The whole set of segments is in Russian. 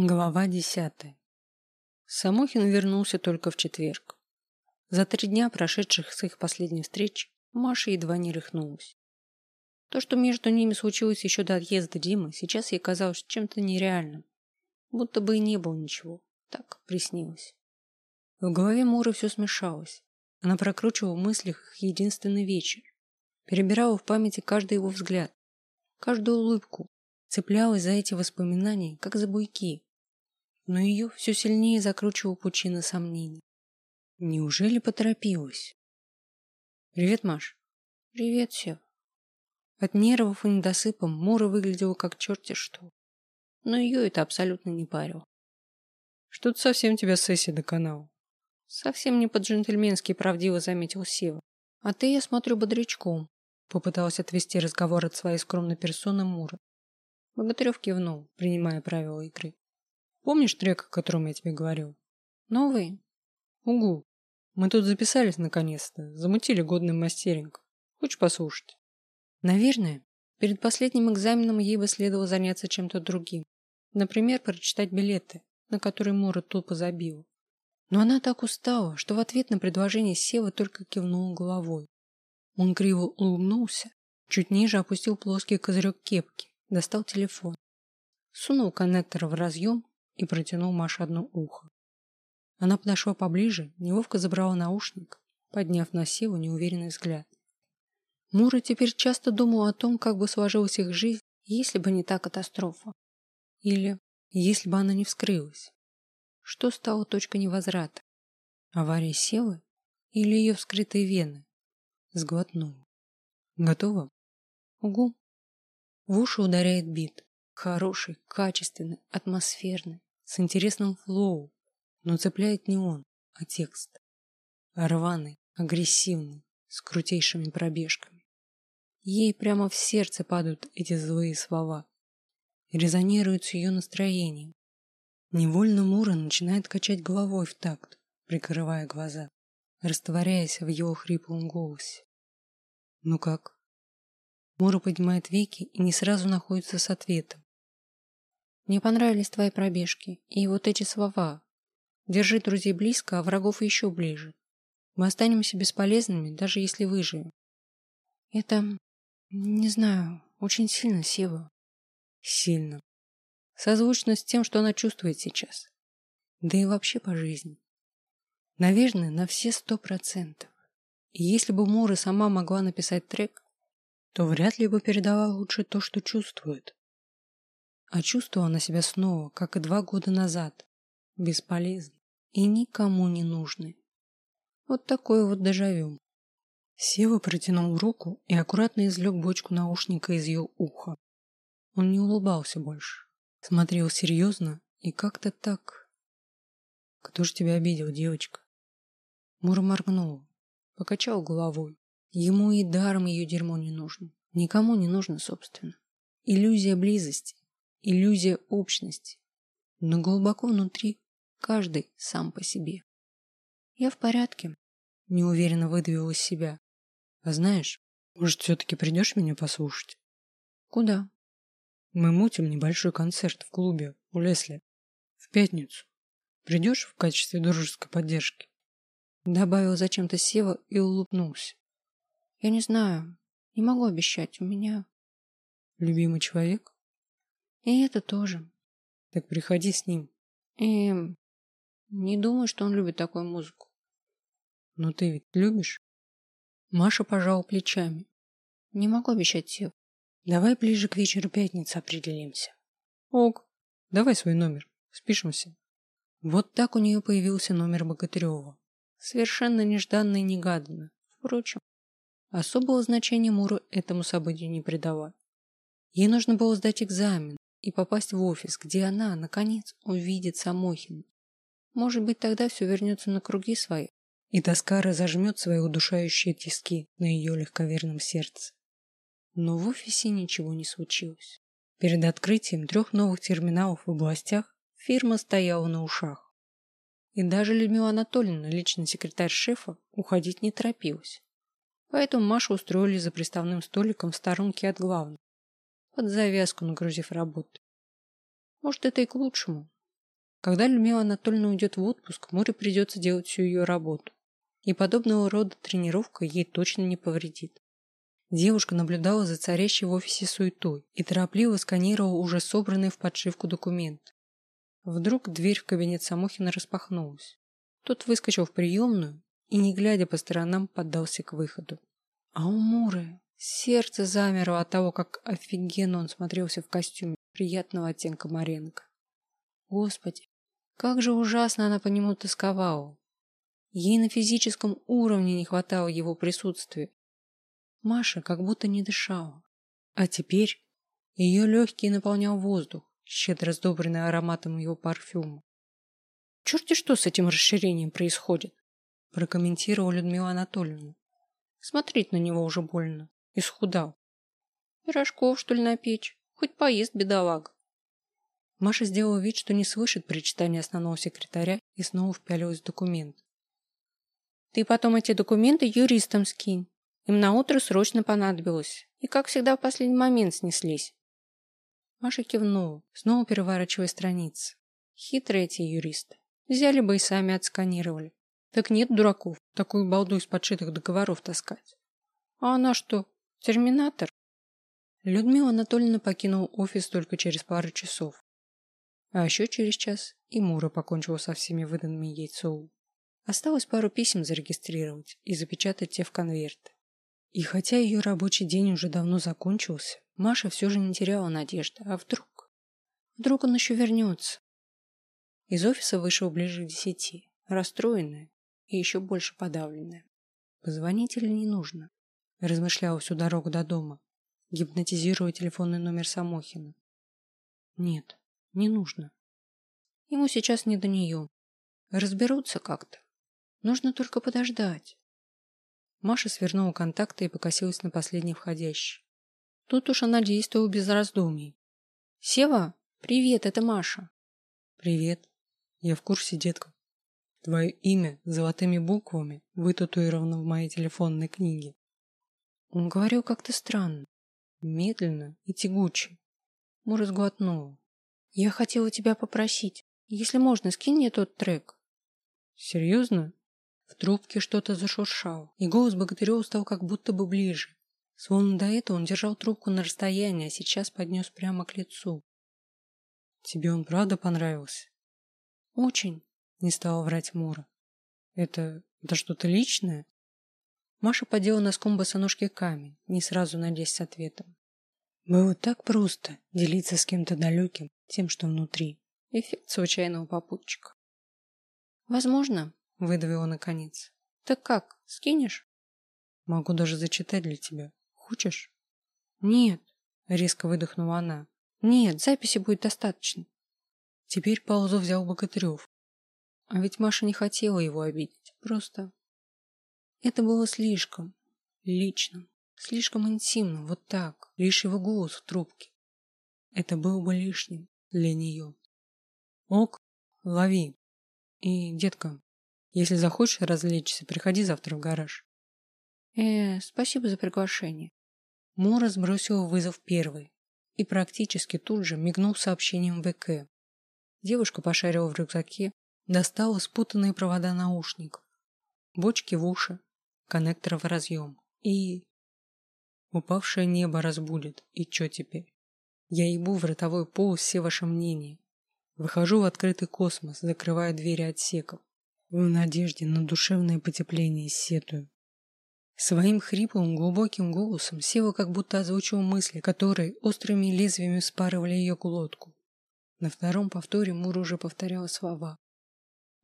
Глава десятая. Самохин вернулся только в четверг. За три дня, прошедших с их последней встречи, Маша едва не рыхнулась. То, что между ними случилось еще до отъезда Димы, сейчас ей казалось чем-то нереальным. Будто бы и не было ничего. Так приснилось. В голове Муры все смешалось. Она прокручивала в мыслях их единственный вечер. Перебирала в памяти каждый его взгляд, каждую улыбку, цеплялась за эти воспоминания, как за буйки, но ее все сильнее закручивал пучина сомнений. Неужели поторопилась? «Привет, Маш». «Привет, Сев». От нервов и недосыпа Мура выглядела как черти что. Но ее это абсолютно не парило. «Что-то совсем тебя сессия до канала». Совсем не по-джентльменски правдиво заметил Сева. «А ты, я смотрю, бодрячком», — попыталась отвести разговор от своей скромной персоны Мура. Богатырев кивнул, принимая правила игры. Помнишь трек, о котором я тебе говорил? Новый? Угу. Мы тут записались наконец-то. Замутили годный мастеринг. Хочешь послушать? Наверное. Перед последним экзаменом ей бы следовало заняться чем-то другим. Например, прочитать билеты, на которые Мора тупо забила. Но она так устала, что в ответ на предложение Сева только кивнула головой. Он криво улыбнулся, чуть ниже опустил плоский козырек кепки, достал телефон. Сунул коннектор в разъем и протянул Маше одно ухо. Она подошла поближе, неловко забрала наушник, подняв на Севу неуверенный взгляд. Мура теперь часто думала о том, как бы сложилась их жизнь, если бы не та катастрофа. Или если бы она не вскрылась. Что стало точкой невозврата? Авария Севы или ее вскрытые вены? Сглотнула. Готово? Угу. В уши ударяет бит. Хороший, качественный, атмосферный с интересным флоу, но цепляет не он, а текст. Рваный, агрессивный, с крутейшими пробежками. Ей прямо в сердце падают эти злые слова. Резонируют с ее настроением. Невольно Мура начинает качать головой в такт, прикрывая глаза, растворяясь в его хриплом голосе. «Ну как?» Мура поднимает веки и не сразу находится с ответом. Мне понравились твои пробежки и вот эти слова. Держи друзей близко, а врагов еще ближе. Мы останемся бесполезными, даже если выживем. Это, не знаю, очень сильно, Сева. Сильно. Созвучно с тем, что она чувствует сейчас. Да и вообще по жизни. Наверное, на все сто процентов. И если бы Мора сама могла написать трек, то вряд ли бы передала лучше то, что чувствует. А чувствовала она себя снова, как и два года назад. Бесполезной и никому не нужной. Вот такое вот дежавю. Сева протянул руку и аккуратно извлек бочку наушника из ее уха. Он не улыбался больше. Смотрел серьезно и как-то так. «Кто ж тебя обидел, девочка?» Мура моргнула, покачал головой. Ему и даром ее дерьмо не нужно. Никому не нужно, собственно. Иллюзия близости иллюзия общности, но глубоко внутри каждый сам по себе. Я в порядке, неуверенно выдавил из себя. А знаешь, может, все-таки придешь меня послушать? Куда? Мы мутим небольшой концерт в клубе у Лесли в пятницу. Придешь в качестве дружеской поддержки? Добавил зачем-то Сева и улыбнулся. Я не знаю, не могу обещать, у меня... Любимый человек? И это тоже. Так приходи с ним. Эм, не думаю, что он любит такую музыку. Но ты ведь любишь? Маша пожала плечами. Не могу обещать Сев. Давай ближе к вечеру пятницы определимся. Ок, давай свой номер. Спишемся. Вот так у нее появился номер Богатырева. Совершенно нежданно и негаданно. Впрочем, особого значения Муру этому событию не придавал. Ей нужно было сдать экзамен, и попасть в офис, где она, наконец, увидит Самохина. Может быть, тогда все вернется на круги свои, и тоска разожмет свои удушающие тиски на ее легковерном сердце. Но в офисе ничего не случилось. Перед открытием трех новых терминалов в областях фирма стояла на ушах. И даже Людмила Анатольевна, личный секретарь шефа, уходить не торопилась. Поэтому Машу устроили за приставным столиком в сторонке от главного под завязку нагрузив работу. Может, это и к лучшему. Когда Людмила Анатольевна уйдет в отпуск, Море придется делать всю ее работу. И подобного рода тренировка ей точно не повредит. Девушка наблюдала за царящей в офисе суетой и торопливо сканировала уже собранные в подшивку документы. Вдруг дверь в кабинет Самохина распахнулась. Тот выскочил в приемную и, не глядя по сторонам, поддался к выходу. А у Муры сердце замерло от того, как офигенно он смотрелся в костюме приятного оттенка Маренко. Господи, как же ужасно она по нему тосковала. Ей на физическом уровне не хватало его присутствия. Маша как будто не дышала. А теперь ее легкие наполнял воздух, щедро сдобренный ароматом его парфюма. Черти что с этим расширением происходит, прокомментировала Людмила Анатольевна. Смотреть на него уже больно. Исхудал. Пирожков, что ли, на печь? Хоть поест, бедолага. Маша сделала вид, что не слышит причитания основного секретаря и снова впялилась в документ. Ты потом эти документы юристам скинь. Им на утро срочно понадобилось. И, как всегда, в последний момент снеслись. Маша кивнула, снова переворачивая страницы. Хитрые эти юристы. Взяли бы и сами отсканировали. Так нет дураков, такую балду из подшитых договоров таскать. А она что, терминатор? Людмила Анатольевна покинула офис только через пару часов. А еще через час и Мура покончила со всеми выданными ей. Осталось пару писем зарегистрировать и запечатать те в конверты. И хотя ее рабочий день уже давно закончился, Маша все же не теряла надежды. А вдруг? Вдруг он еще вернется? Из офиса вышел ближе к десяти, расстроенная и еще больше подавленная. Позвонить или не нужно? Размышляла всю дорогу до дома, гипнотизируя телефонный номер Самохина. Нет, не нужно. Ему сейчас не до нее. Разберутся как-то. Нужно только подождать. Маша свернула контакты и покосилась на последний входящий. Тут уж она действовала без раздумий. «Сева, привет, это Маша». «Привет. Я в курсе, детка. Твое имя золотыми буквами вытатуировано в моей телефонной книге». Он говорил как-то странно, медленно и тягуче. Мура сглотнула. Я хотела тебя попросить, если можно, скинь мне тот трек. Серьезно? В трубке что-то зашуршало, и голос Богатырева стал как будто бы ближе. Словно до этого он держал трубку на расстоянии, а сейчас поднес прямо к лицу. Тебе он правда понравился? Очень, не стала врать Мура. Это... это что-то личное? Маша подела носком босоножки камень, не сразу надеясь с ответом. Было так просто делиться с кем-то далеким тем, что внутри. Эффект случайного попутчика. Возможно, выдавила наконец. Так как, скинешь? Могу даже зачитать для тебя. Хочешь? Нет, резко выдохнула она. Нет, записи будет достаточно. Теперь паузу взял Богатырев. А ведь Маша не хотела его обидеть. Просто это было слишком личным. Слишком интимно, вот так, лишь его голос в трубке. Это было бы лишним для нее. Ок, лови. И, детка, если захочешь развлечься, приходи завтра в гараж. Э, спасибо за приглашение. Мора сбросила вызов первый и практически тут же мигнул сообщением ВК. Девушка пошарила в рюкзаке, достала спутанные провода наушников, бочки в уши, коннекторы в разъем и Упавшее небо разбудит. И чё теперь? Я ебу в ротовой пол все ваши мнения. Выхожу в открытый космос, закрывая двери отсеков. В надежде на душевное потепление сетую. Своим хриплым, глубоким голосом Сева как будто озвучил мысли, которые острыми лезвиями спарывали ее глотку. На втором повторе Мур уже повторяла слова.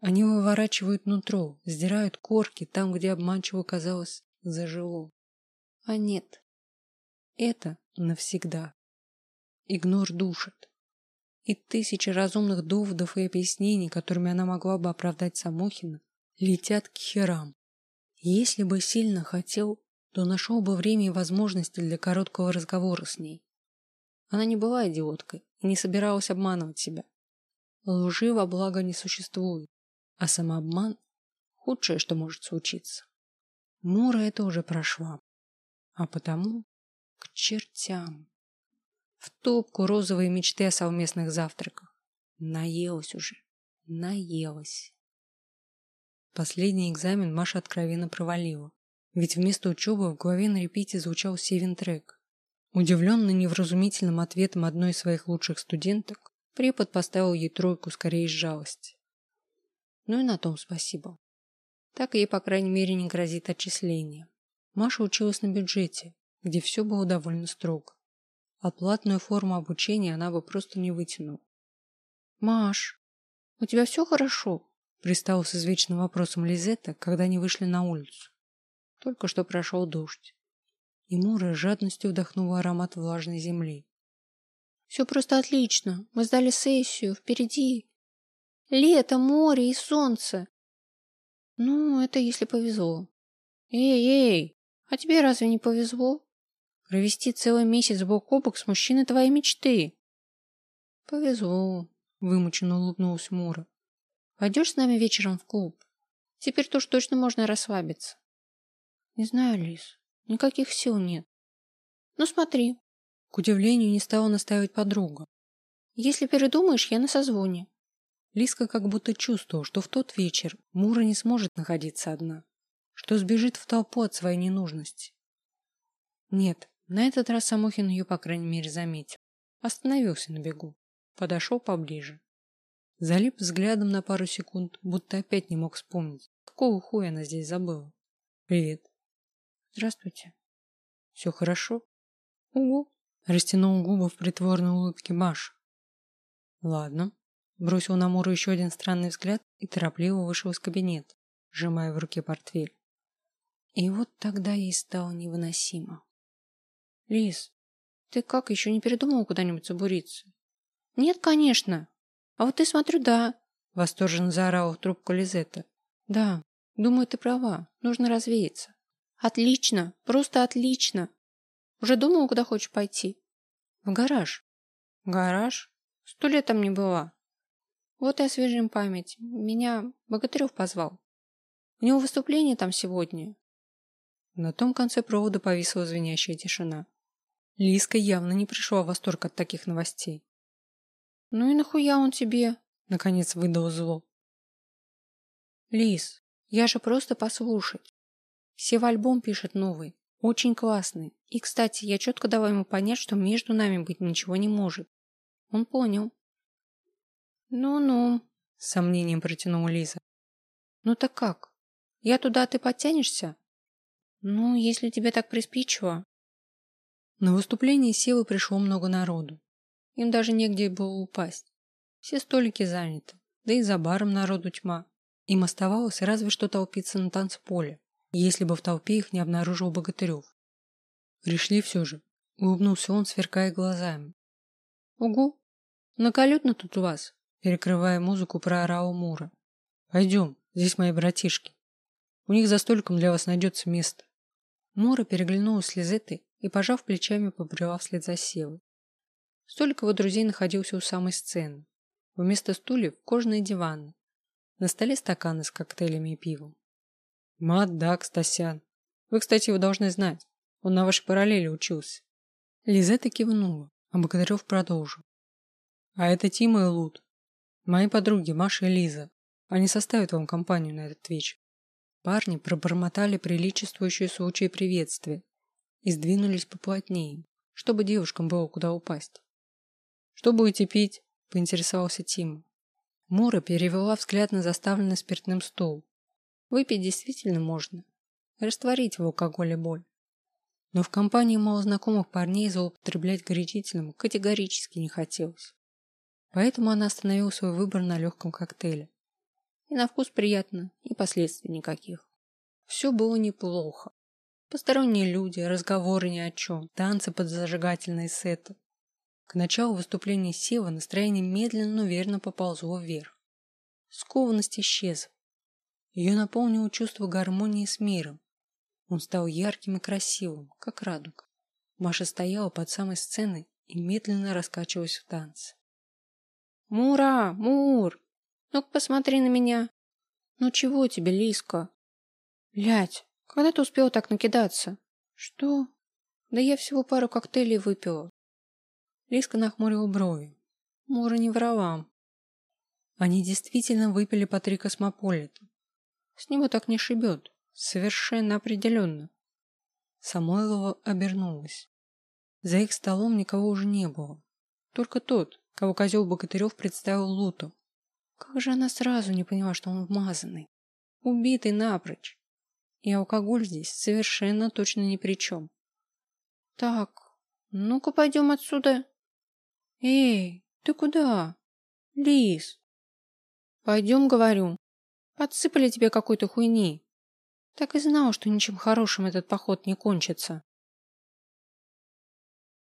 Они выворачивают нутро, сдирают корки там, где обманчиво казалось зажило. А нет, это навсегда. Игнор душит. И тысячи разумных доводов и объяснений, которыми она могла бы оправдать Самохина, летят к херам. Если бы сильно хотел, то нашел бы время и возможности для короткого разговора с ней. Она не была идиоткой и не собиралась обманывать себя. Лжи во благо не существует, а самообман – худшее, что может случиться. Мура это уже прошла, а потому к чертям. В топку розовые мечты о совместных завтраках. Наелась уже. наелась. Последний экзамен Маша откровенно провалила. Ведь вместо учебы в голове на репите звучал Севин трек. Удивленный невразумительным ответом одной из своих лучших студенток, препод поставил ей тройку скорее из жалости. Ну и на том спасибо. Так ей, по крайней мере, не грозит отчисление. Маша училась на бюджете, где все было довольно строго. А платную форму обучения она бы просто не вытянула. «Маш, у тебя все хорошо?» пристала с извечным вопросом Лизетта, когда они вышли на улицу. Только что прошел дождь и Мура жадностью вдохнула аромат влажной земли. «Все просто отлично. Мы сдали сессию. Впереди. Лето, море и солнце. Ну, это если повезло. Эй, эй, а тебе разве не повезло? Провести целый месяц бок о бок с мужчиной твоей мечты. Повезло, вымученно улыбнулась Мура. Пойдешь с нами вечером в клуб? Теперь тоже точно можно расслабиться. Не знаю, Лис. Никаких сил нет. Ну смотри. К удивлению, не стала настаивать подруга. Если передумаешь, я на созвоне. Лиска как будто чувствовала, что в тот вечер Мура не сможет находиться одна, что сбежит в толпу от своей ненужности. Нет, на этот раз Самохин ее, по крайней мере, заметил. Остановился на бегу. Подошел поближе. Залип взглядом на пару секунд, будто опять не мог вспомнить, какого хуя она здесь забыла. «Привет», Здравствуйте. Все хорошо? Угу. Растянул губы в притворной улыбке Маш. Ладно. Бросил на Муру еще один странный взгляд и торопливо вышел из кабинета, сжимая в руке портфель. И вот тогда ей стало невыносимо. Лиз, ты как, еще не передумала куда-нибудь забуриться? Нет, конечно. А вот ты, смотрю, да. Восторженно заорала в трубку Лизетта. Да, думаю, ты права. Нужно развеяться. Отлично, просто отлично. Уже думала, куда хочешь пойти? В гараж. Гараж? Сто лет там не была. Вот и освежим память. Меня Богатырев позвал. У него выступление там сегодня. На том конце провода повисла звенящая тишина. Лиска явно не пришла в восторг от таких новостей. Ну и нахуя он тебе? Наконец выдал зло. Лис, я же просто послушать. Сева альбом пишет новый. Очень классный. И, кстати, я четко дала ему понять, что между нами быть ничего не может. Он понял. Ну-ну, с сомнением протянула Лиза. Ну так как? Я туда, ты подтянешься? Ну, если тебе так приспичило. На выступление Севы пришло много народу. Им даже негде было упасть. Все столики заняты, да и за баром народу тьма. Им оставалось разве что толпиться на танцполе если бы в толпе их не обнаружил Богатырев. Пришли все же. Улыбнулся он, сверкая глазами. Угу. Наколютно тут у вас. Перекрывая музыку, проорал Мура. Пойдем, здесь мои братишки. У них за столиком для вас найдется место. Мура переглянулась с Лизетой и, пожав плечами, побрела вслед за Севой. Столик его друзей находился у самой сцены. Вместо стульев кожаные диваны. На столе стаканы с коктейлями и пивом. Мат Дак Стасян. Вы, кстати, его должны знать. Он на вашей параллели учился. Лизетта кивнула, а Богатырев продолжил. А это Тима и Лут. Мои подруги Маша и Лиза. Они составят вам компанию на этот вечер. Парни пробормотали приличествующие случаи приветствия и сдвинулись поплотнее, чтобы девушкам было куда упасть. «Что будете пить?» – поинтересовался Тима. Мура перевела взгляд на заставленный спиртным стол Выпить действительно можно. Растворить в алкоголе боль. Но в компании малознакомых парней злоупотреблять горячительным категорически не хотелось. Поэтому она остановила свой выбор на легком коктейле. И на вкус приятно, и последствий никаких. Все было неплохо. Посторонние люди, разговоры ни о чем, танцы под зажигательные сеты. К началу выступления Сева настроение медленно, но верно поползло вверх. Скованность исчезла. Ее наполнило чувство гармонии с миром. Он стал ярким и красивым, как радуга. Маша стояла под самой сценой и медленно раскачивалась в танце. «Мура! Мур! Ну-ка посмотри на меня! Ну чего тебе, Лиска?» «Блядь, когда ты успела так накидаться?» «Что?» «Да я всего пару коктейлей выпила». Лиска нахмурила брови. Мура не врала. Они действительно выпили по три космополита. С него так не шибет. Совершенно определенно. Самойлова обернулась. За их столом никого уже не было. Только тот, кого козел Богатырев представил Луту. Как же она сразу не поняла, что он вмазанный, убитый напрочь. И алкоголь здесь совершенно точно ни при чем. Так, ну-ка пойдем отсюда. Эй, ты куда? Лис. Пойдем, говорю. Подсыпали тебе какой-то хуйни. Так и знал, что ничем хорошим этот поход не кончится.